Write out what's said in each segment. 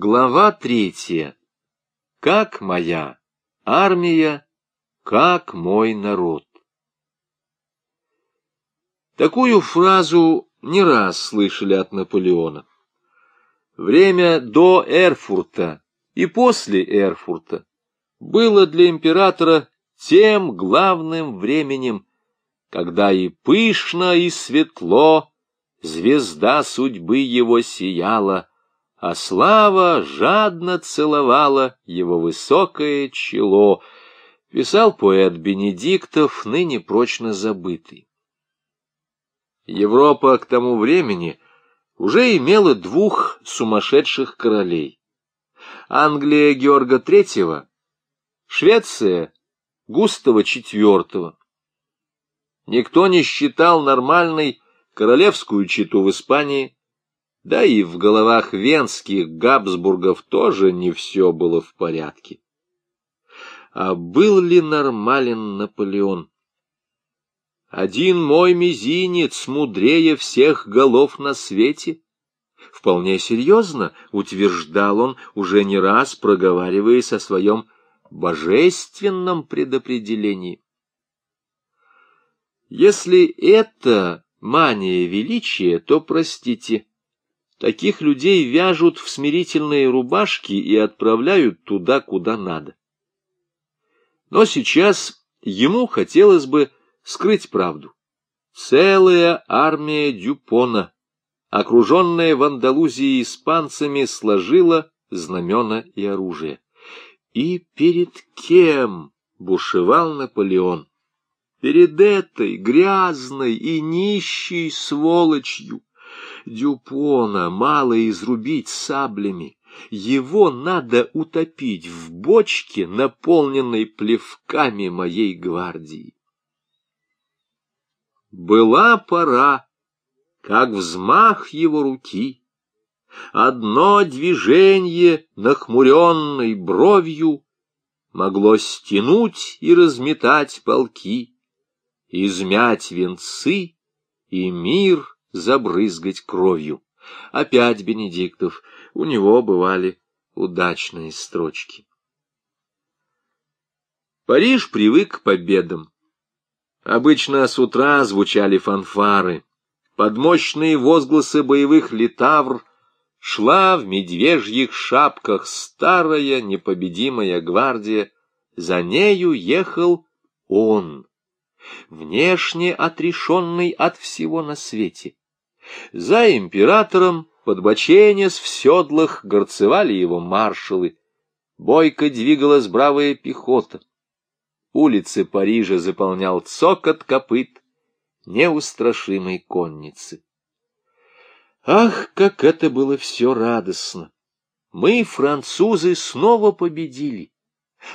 Глава третья. Как моя армия, как мой народ. Такую фразу не раз слышали от Наполеона. Время до Эрфурта и после Эрфурта было для императора тем главным временем, когда и пышно, и светло звезда судьбы его сияла, а слава жадно целовала его высокое чело, писал поэт Бенедиктов, ныне прочно забытый. Европа к тому времени уже имела двух сумасшедших королей. Англия Георга III, Швеция Густава IV. Никто не считал нормальной королевскую читу в Испании, да и в головах венских Габсбургов тоже не все было в порядке. А был ли нормален Наполеон? Один мой мизинец мудрее всех голов на свете. Вполне серьезно утверждал он, уже не раз проговариваясь о своем божественном предопределении. Если это мания величия, то, простите, таких людей вяжут в смирительные рубашки и отправляют туда, куда надо. Но сейчас ему хотелось бы скрыть правду. Целая армия Дюпона, окруженная в Андалузии испанцами, сложила знамена и оружие. И перед кем бушевал Наполеон? перед этой грязной и нищей сволочью. Дюпона мало изрубить саблями, его надо утопить в бочке, наполненной плевками моей гвардии. Была пора, как взмах его руки, одно движение, нахмуренной бровью, могло стянуть и разметать полки измять венцы и мир забрызгать кровью. Опять Бенедиктов, у него бывали удачные строчки. Париж привык к победам. Обычно с утра звучали фанфары. Под мощные возгласы боевых литавр шла в медвежьих шапках старая непобедимая гвардия. За нею ехал он, внешне отрешенный от всего на свете. За императором, подбоченясь в седлах, горцевали его маршалы. Бойко двигалась бравая пехота. Улицы Парижа заполнял цокот копыт неустрашимой конницы. Ах, как это было все радостно! Мы, французы, снова победили,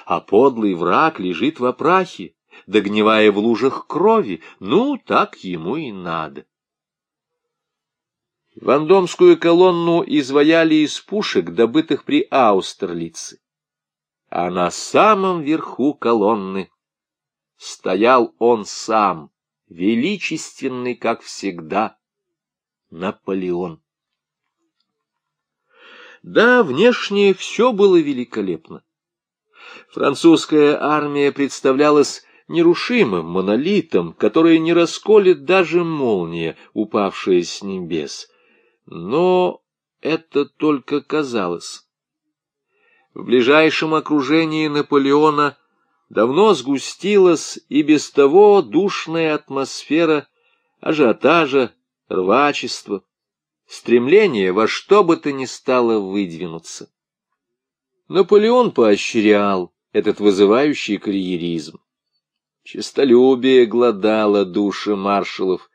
а подлый враг лежит в опрахе догнивая в лужах крови, ну, так ему и надо. Вандомскую колонну изваяли из пушек, добытых при Аустерлице. А на самом верху колонны стоял он сам, величественный, как всегда, Наполеон. Да, внешне все было великолепно. Французская армия представлялась нерушимым монолитом, который не расколет даже молния, упавшая с небес. Но это только казалось. В ближайшем окружении Наполеона давно сгустилась и без того душная атмосфера ажиотажа, рвачества, стремление во что бы то ни стало выдвинуться. Наполеон поощрял этот вызывающий карьеризм. Честолюбие гладало души маршалов,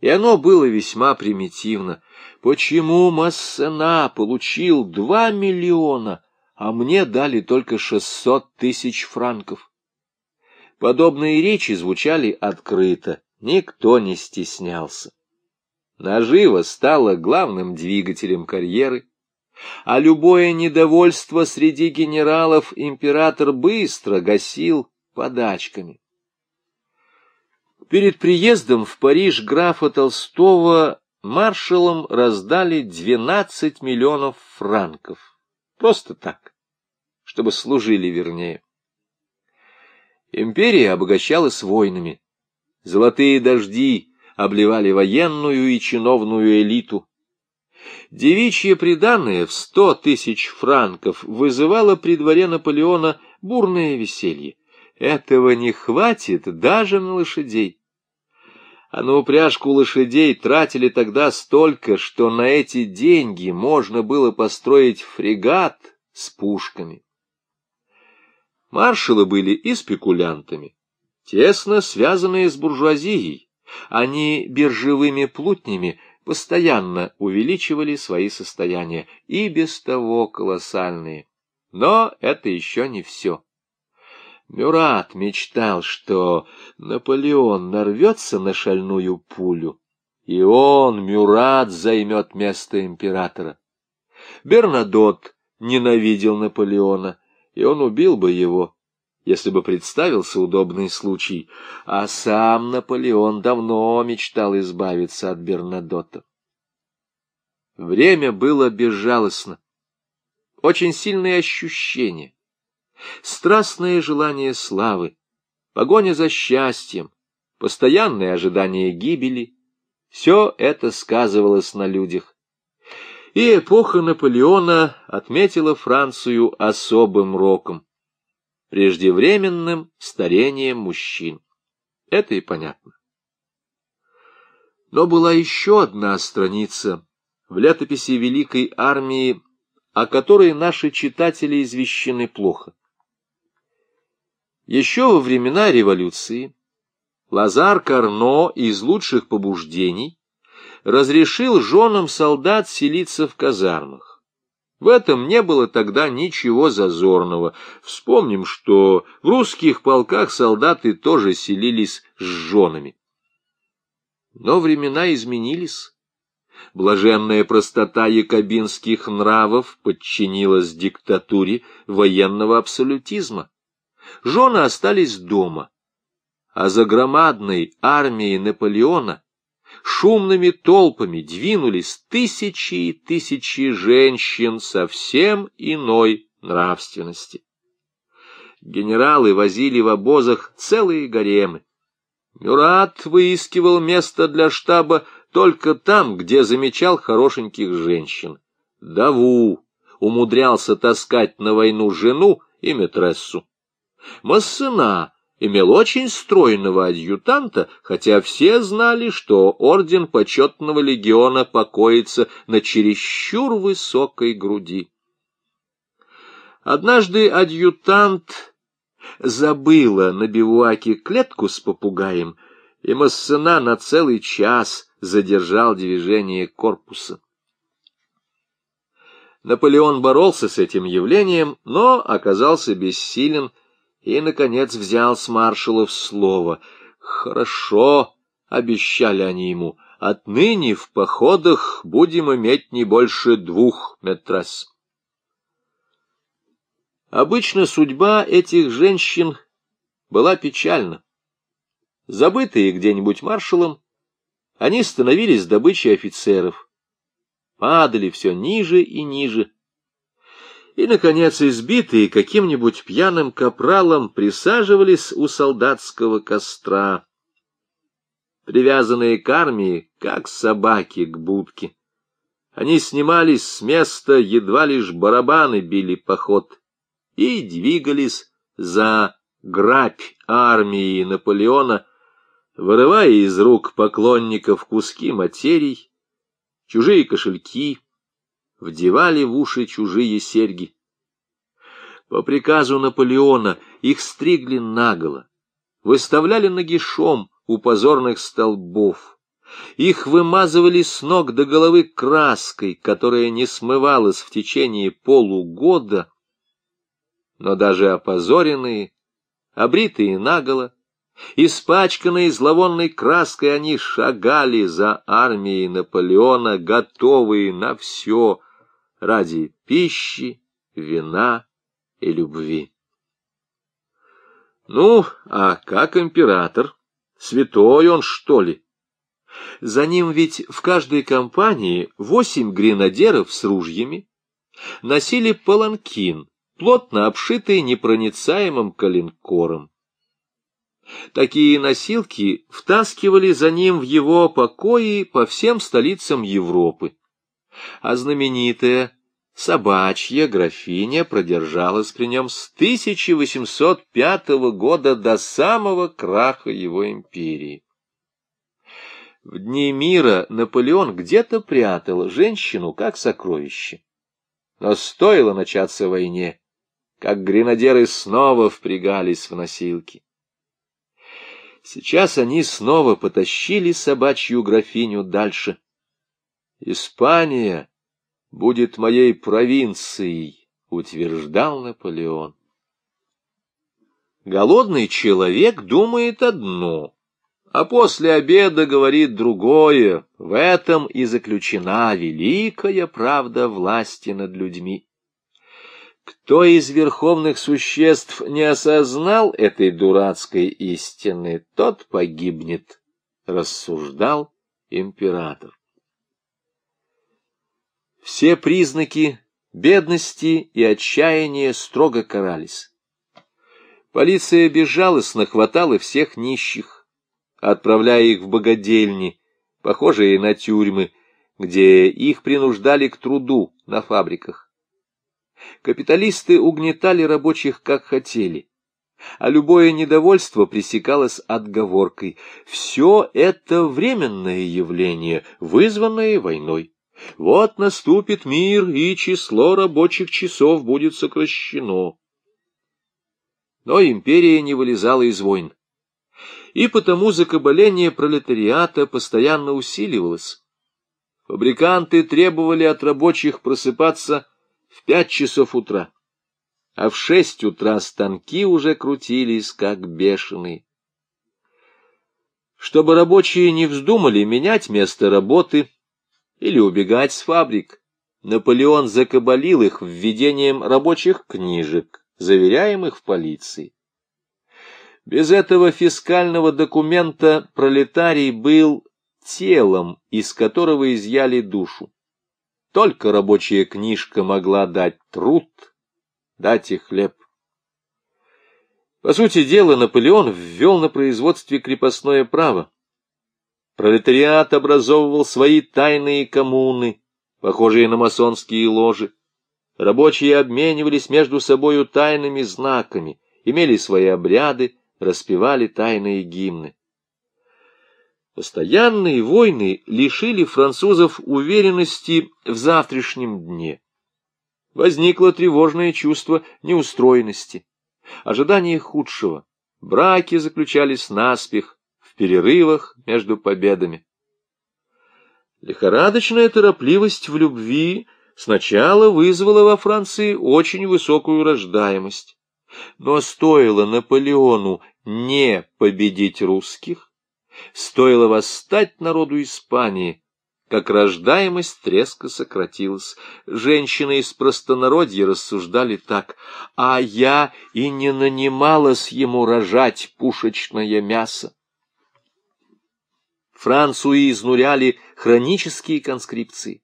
и оно было весьма примитивно. Почему Массена получил два миллиона, а мне дали только шестьсот тысяч франков? Подобные речи звучали открыто, никто не стеснялся. Наживо стало главным двигателем карьеры, а любое недовольство среди генералов император быстро гасил подачками. Перед приездом в Париж графа Толстого маршалам раздали 12 миллионов франков. Просто так, чтобы служили вернее. Империя обогащалась войнами. Золотые дожди обливали военную и чиновную элиту. Девичье приданное в сто тысяч франков вызывало при дворе Наполеона бурное веселье. Этого не хватит даже на лошадей. А на упряжку лошадей тратили тогда столько, что на эти деньги можно было построить фрегат с пушками. Маршалы были и спекулянтами, тесно связанные с буржуазией. Они биржевыми плутнями постоянно увеличивали свои состояния, и без того колоссальные. Но это еще не все. Мюрат мечтал, что Наполеон нарвется на шальную пулю, и он, Мюрат, займет место императора. Бернадот ненавидел Наполеона, и он убил бы его, если бы представился удобный случай, а сам Наполеон давно мечтал избавиться от Бернадота. Время было безжалостно. Очень сильные ощущения страстное желание славы, погоня за счастьем, постоянное ожидание гибели — все это сказывалось на людях. И эпоха Наполеона отметила Францию особым роком, преждевременным старением мужчин. Это и понятно. Но была еще одна страница в летописи Великой Армии, о которой наши читатели извещены плохо. Еще во времена революции Лазар Карно из лучших побуждений разрешил женам солдат селиться в казармах. В этом не было тогда ничего зазорного. Вспомним, что в русских полках солдаты тоже селились с женами. Но времена изменились. Блаженная простота якобинских нравов подчинилась диктатуре военного абсолютизма жены остались дома, а за громадной армией Наполеона шумными толпами двинулись тысячи и тысячи женщин совсем иной нравственности. Генералы возили в обозах целые гаремы. Мюрат выискивал место для штаба только там, где замечал хорошеньких женщин. Даву умудрялся таскать на войну жену и метрессу. Массена имел очень стройного адъютанта, хотя все знали, что орден почетного легиона покоится на чересчур высокой груди. Однажды адъютант забыла на бивуаке клетку с попугаем, и Массена на целый час задержал движение корпуса. Наполеон боролся с этим явлением, но оказался бессилен, и, наконец, взял с маршалов слово. «Хорошо», — обещали они ему, — «отныне в походах будем иметь не больше двух метрес». Обычно судьба этих женщин была печальна. Забытые где-нибудь маршалом, они становились добычей офицеров, падали все ниже и ниже, и, наконец, избитые каким-нибудь пьяным капралом присаживались у солдатского костра, привязанные к армии, как собаки к будке. Они снимались с места, едва лишь барабаны били поход, и двигались за грабь армии Наполеона, вырывая из рук поклонников куски материй, чужие кошельки, вдевали в уши чужие серьги. По приказу Наполеона их стригли наголо, выставляли нагишом у позорных столбов. Их вымазывали с ног до головы краской, которая не смывалась в течение полугода, но даже опозоренные, обритые наголо, Испачканные зловонной краской они шагали за армией Наполеона, готовые на все, ради пищи, вина и любви. Ну, а как император? Святой он, что ли? За ним ведь в каждой компании восемь гренадеров с ружьями, носили паланкин, плотно обшитый непроницаемым коленкором. Такие носилки втаскивали за ним в его покои по всем столицам Европы. А знаменитая собачья графиня продержалась при нем с 1805 года до самого краха его империи. В дни мира Наполеон где-то прятал женщину как сокровище. Но стоило начаться войне, как гренадеры снова впрягались в носилки. Сейчас они снова потащили собачью графиню дальше. Испания будет моей провинцией, утверждал Наполеон. Голодный человек думает одно, а после обеда говорит другое. В этом и заключена великая правда власти над людьми. Кто из верховных существ не осознал этой дурацкой истины, тот погибнет, рассуждал император. Все признаки бедности и отчаяния строго карались. Полиция безжалостно хватала всех нищих, отправляя их в богадельни, похожие на тюрьмы, где их принуждали к труду на фабриках. Капиталисты угнетали рабочих как хотели, а любое недовольство пресекалось отговоркой. Все это временное явление, вызванное войной. Вот наступит мир, и число рабочих часов будет сокращено. Но империя не вылезала из войн. И потому закабаление пролетариата постоянно усиливалось. Фабриканты требовали от рабочих просыпаться в пять часов утра, а в шесть утра станки уже крутились, как бешеные. Чтобы рабочие не вздумали менять место работы или убегать с фабрик, Наполеон закабалил их введением рабочих книжек, заверяемых в полиции. Без этого фискального документа пролетарий был телом, из которого изъяли душу. Только рабочая книжка могла дать труд, дать и хлеб. По сути дела, Наполеон ввел на производстве крепостное право. Пролетариат образовывал свои тайные коммуны, похожие на масонские ложи. Рабочие обменивались между собою тайными знаками, имели свои обряды, распевали тайные гимны. Постоянные войны лишили французов уверенности в завтрашнем дне. Возникло тревожное чувство неустроенности, ожидание худшего. Браки заключались наспех, перерывах между победами. Лихорадочная торопливость в любви сначала вызвала во Франции очень высокую рождаемость. Но стоило Наполеону не победить русских, Стоило восстать народу Испании, как рождаемость резко сократилась. Женщины из простонародья рассуждали так, а я и не нанималась ему рожать пушечное мясо. Францию изнуряли хронические конскрипции.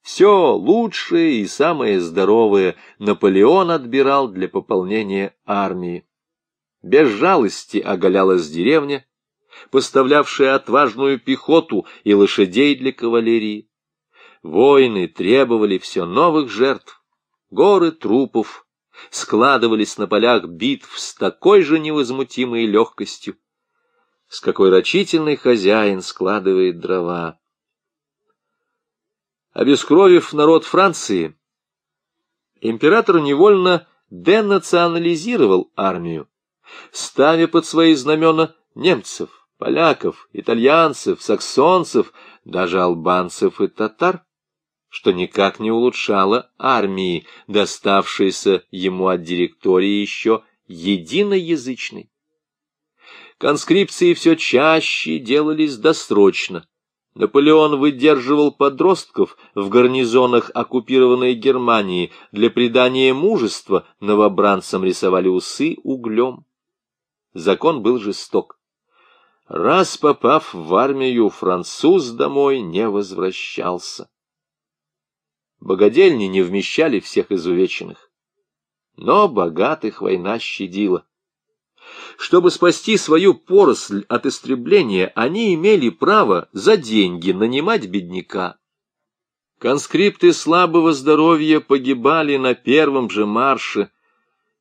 Все лучшее и самое здоровое Наполеон отбирал для пополнения армии. Без жалости оголялась деревня, поставлявшая отважную пехоту и лошадей для кавалерии. Войны требовали все новых жертв, горы трупов складывались на полях битв с такой же невозмутимой легкостью, с какой рачительный хозяин складывает дрова. Обескровив народ Франции, император невольно денационализировал армию, ставя под свои знамена немцев, поляков, итальянцев, саксонцев, даже албанцев и татар, что никак не улучшало армии, доставшейся ему от директории еще единоязычной. Конскрипции все чаще делались досрочно. Наполеон выдерживал подростков в гарнизонах оккупированной Германии, для придания мужества новобранцам рисовали усы углем. Закон был жесток. Раз попав в армию, француз домой не возвращался. Богодельни не вмещали всех изувеченных. Но богатых война щадила. Чтобы спасти свою поросль от истребления, они имели право за деньги нанимать бедняка. Конскрипты слабого здоровья погибали на первом же марше,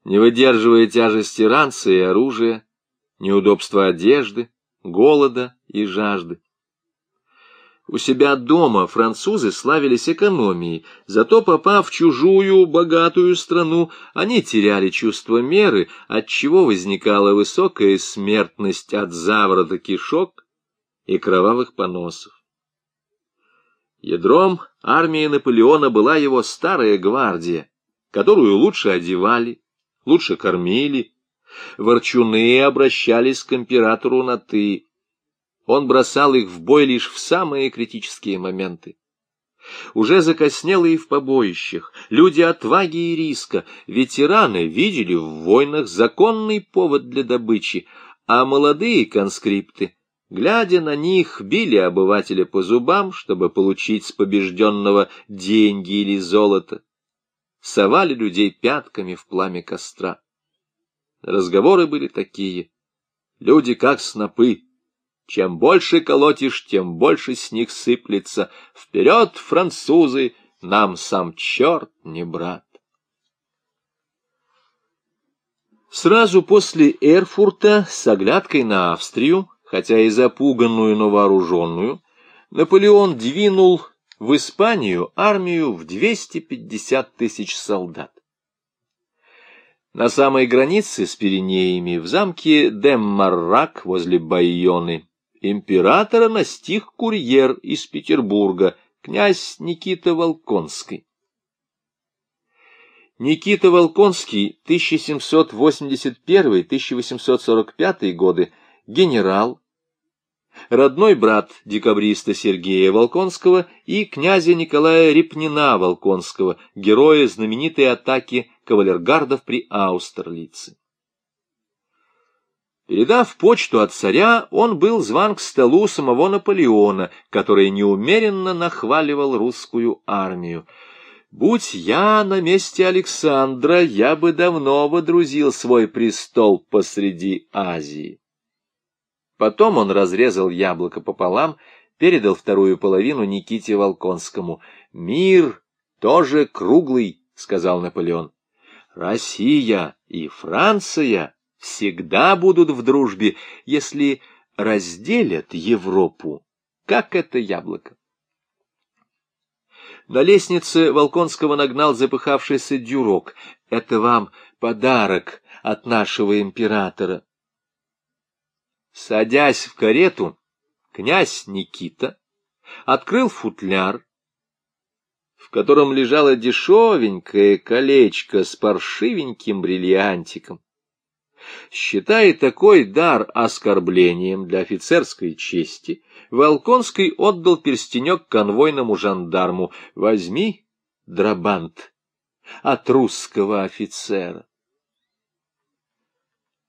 не выдерживая тяжести ранца и оружия, неудобства одежды, голода и жажды. У себя дома французы славились экономией, зато попав в чужую богатую страну, они теряли чувство меры, отчего возникала высокая смертность от заворота кишок и кровавых поносов. Ядром армии Наполеона была его старая гвардия, которую лучше одевали, лучше кормили. Ворчуны обращались к императору на «ты». Он бросал их в бой лишь в самые критические моменты. Уже закоснело и в побоищах, люди отваги и риска, ветераны видели в войнах законный повод для добычи, а молодые конскрипты, глядя на них, били обывателя по зубам, чтобы получить с побежденного деньги или золото, совали людей пятками в пламя костра. Разговоры были такие. Люди как снопы, чем больше колотишь, тем больше с них сыплется. Вперед, французы, нам сам черт не брат. Сразу после Эрфурта с оглядкой на Австрию, хотя и запуганную, но вооруженную, Наполеон двинул в Испанию армию в 250 тысяч солдат. На самой границе с Пиренеями, в замке Деммаррак возле Байоны, императора настиг курьер из Петербурга, князь Никита Волконский. Никита Волконский, 1781-1845 годы, генерал, родной брат декабриста Сергея Волконского и князя Николая Репнина Волконского, героя знаменитой атаки кавалергардов при Аустерлице. Передав почту от царя, он был зван к столу самого Наполеона, который неумеренно нахваливал русскую армию. «Будь я на месте Александра, я бы давно водрузил свой престол посреди Азии». Потом он разрезал яблоко пополам, передал вторую половину Никите Волконскому. «Мир тоже круглый», — сказал Наполеон. «Россия и Франция...» всегда будут в дружбе, если разделят Европу, как это яблоко. На лестнице Волконского нагнал запыхавшийся дюрок. Это вам подарок от нашего императора. Садясь в карету, князь Никита открыл футляр, в котором лежало дешевенькое колечко с паршивеньким бриллиантиком. Считая такой дар оскорблением для офицерской чести, Волконский отдал перстенек конвойному жандарму. «Возьми, драбант, от русского офицера».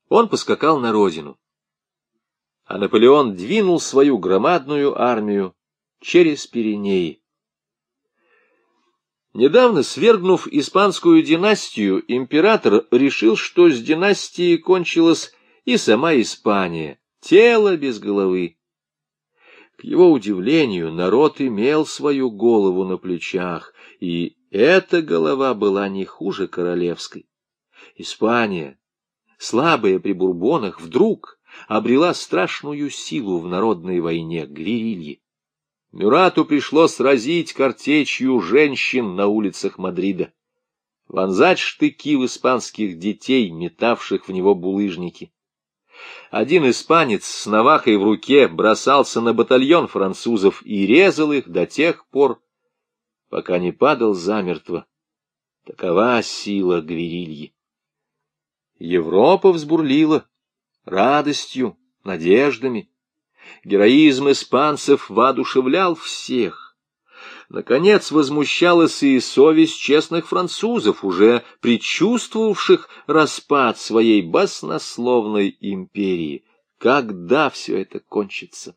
Он поскакал на родину, а Наполеон двинул свою громадную армию через Пиренеи. Недавно свергнув испанскую династию, император решил, что с династией кончилась и сама Испания, тело без головы. К его удивлению, народ имел свою голову на плечах, и эта голова была не хуже королевской. Испания, слабая при бурбонах, вдруг обрела страшную силу в народной войне гверильи. Мюрату пришлось сразить картечью женщин на улицах Мадрида, вонзать штыки в испанских детей, метавших в него булыжники. Один испанец с навахой в руке бросался на батальон французов и резал их до тех пор, пока не падал замертво. Такова сила гверильи. Европа взбурлила радостью, надеждами. Героизм испанцев воодушевлял всех. Наконец возмущалась и совесть честных французов, уже предчувствовавших распад своей баснословной империи. Когда все это кончится?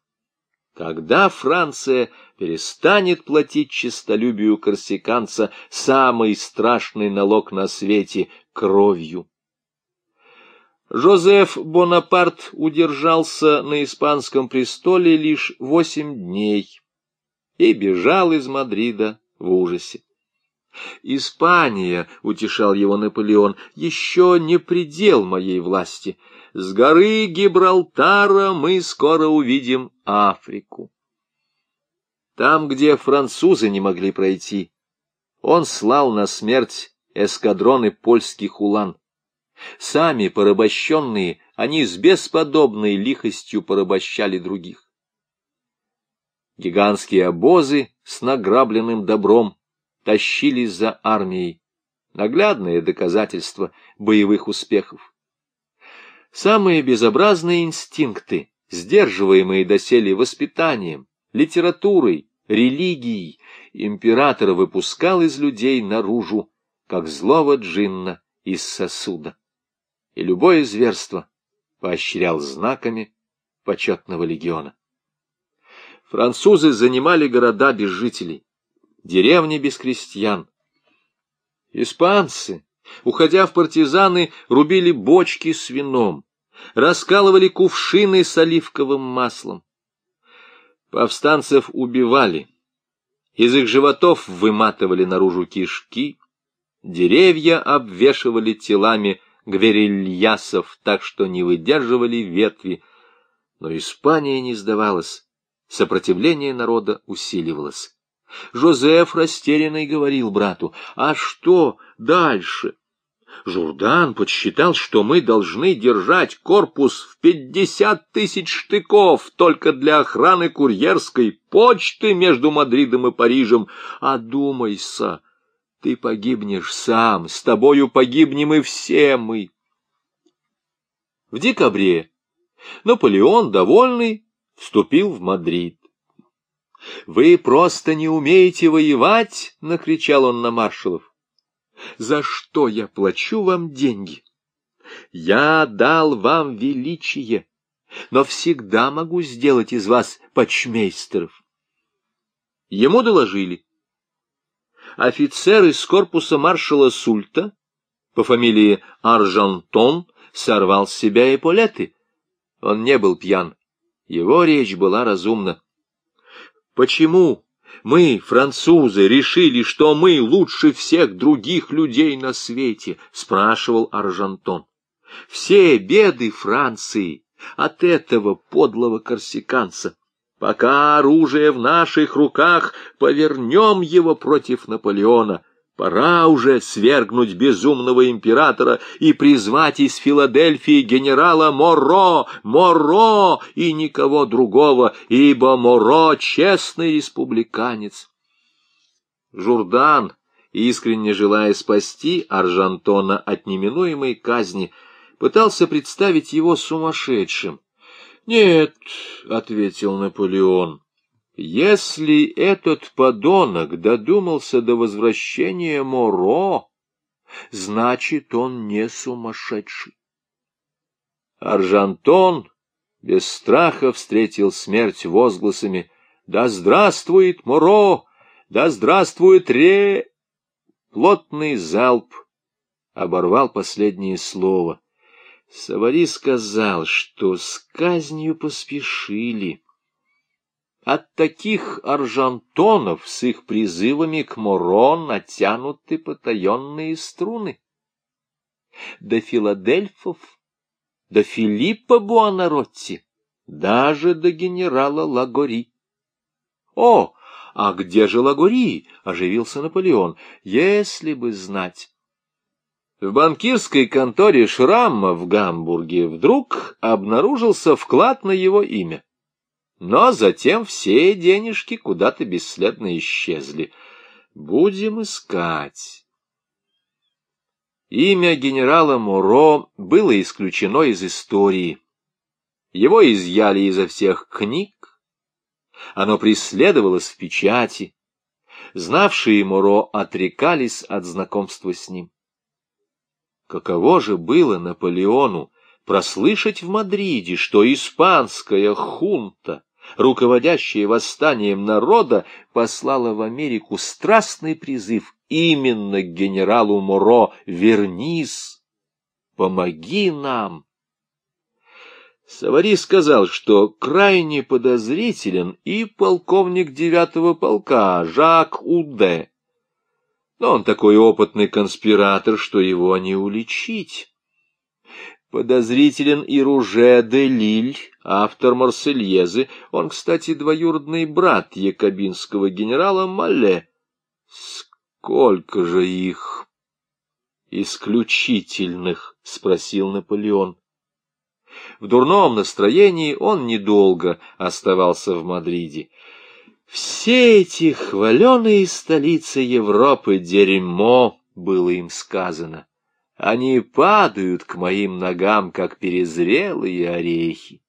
когда Франция перестанет платить честолюбию корсиканца самый страшный налог на свете — кровью. Жозеф Бонапарт удержался на испанском престоле лишь восемь дней и бежал из Мадрида в ужасе. «Испания», — утешал его Наполеон, — «еще не предел моей власти. С горы Гибралтара мы скоро увидим Африку». Там, где французы не могли пройти, он слал на смерть эскадроны польских улан. Сами порабощенные, они с бесподобной лихостью порабощали других. Гигантские обозы с награбленным добром тащились за армией. Наглядное доказательство боевых успехов. Самые безобразные инстинкты, сдерживаемые доселе воспитанием, литературой, религией, император выпускал из людей наружу, как злого джинна из сосуда. И любое зверство поощрял знаками почетного легиона. Французы занимали города без жителей, деревни без крестьян. Испанцы, уходя в партизаны, рубили бочки с вином, раскалывали кувшины с оливковым маслом. Повстанцев убивали, из их животов выматывали наружу кишки, деревья обвешивали телами гверильясов так, что не выдерживали ветви, но Испания не сдавалась, сопротивление народа усиливалось. Жозеф растерянный говорил брату, «А что дальше?» Журдан подсчитал, что мы должны держать корпус в пятьдесят тысяч штыков только для охраны курьерской почты между Мадридом и Парижем. Одумайся, ты погибнешь сам, с тобою погибнем и все мы. В декабре Наполеон, довольный, вступил в Мадрид. «Вы просто не умеете воевать!» — накричал он на маршалов за что я плачу вам деньги. Я дал вам величие, но всегда могу сделать из вас почмейстеров. Ему доложили. Офицер из корпуса маршала Сульта по фамилии Аржантон сорвал с себя эполеты. Он не был пьян. Его речь была разумна. Почему мы, французы, решили, что мы лучше всех других людей на свете, спрашивал Аржантон. Все беды Франции от этого подлого корсиканца. Пока оружие в наших руках, повернем его против Наполеона. Пора уже свергнуть безумного императора и призвать из Филадельфии генерала Моро, Моро и никого другого, ибо Моро — честный республиканец. Журдан, искренне желая спасти Аржантона от неминуемой казни, пытался представить его сумасшедшим. «Нет», — ответил Наполеон, — если этот подонок додумался до возвращения Моро, значит, он не сумасшедший. Аржантон без страха встретил смерть возгласами «Да здравствует Моро! Да здравствует Ре!» Плотный залп оборвал последнее слово. Савари сказал, что с казнью поспешили. От таких аржантонов с их призывами к Моро натянуты потаенные струны. До Филадельфов, до Филиппа Буонаротти, даже до генерала Лагори. О, а где же Лагори? — оживился Наполеон. Если бы знать. В банкирской конторе Шрамма в Гамбурге вдруг обнаружился вклад на его имя. Но затем все денежки куда-то бесследно исчезли. Будем искать. Имя генерала Муро было исключено из истории. Его изъяли изо всех книг. Оно преследовалось в печати. Знавшие Муро отрекались от знакомства с ним. Каково же было Наполеону прослышать в Мадриде, что испанская хунта руководящая восстанием народа, послала в Америку страстный призыв именно к генералу Моро «Вернись, помоги нам». Савари сказал, что крайне подозрителен и полковник девятого полка Жак Уде. Но он такой опытный конспиратор, что его не уличить. Подозрителен и Руже де Лиль, автор Марсельезы. Он, кстати, двоюродный брат якобинского генерала Мале. Сколько же их? Исключительных, спросил Наполеон. В дурном настроении он недолго оставался в Мадриде. Все эти хваленые столицы Европы дерьмо, было им сказано. Они падают к моим ногам, как перезрелые орехи.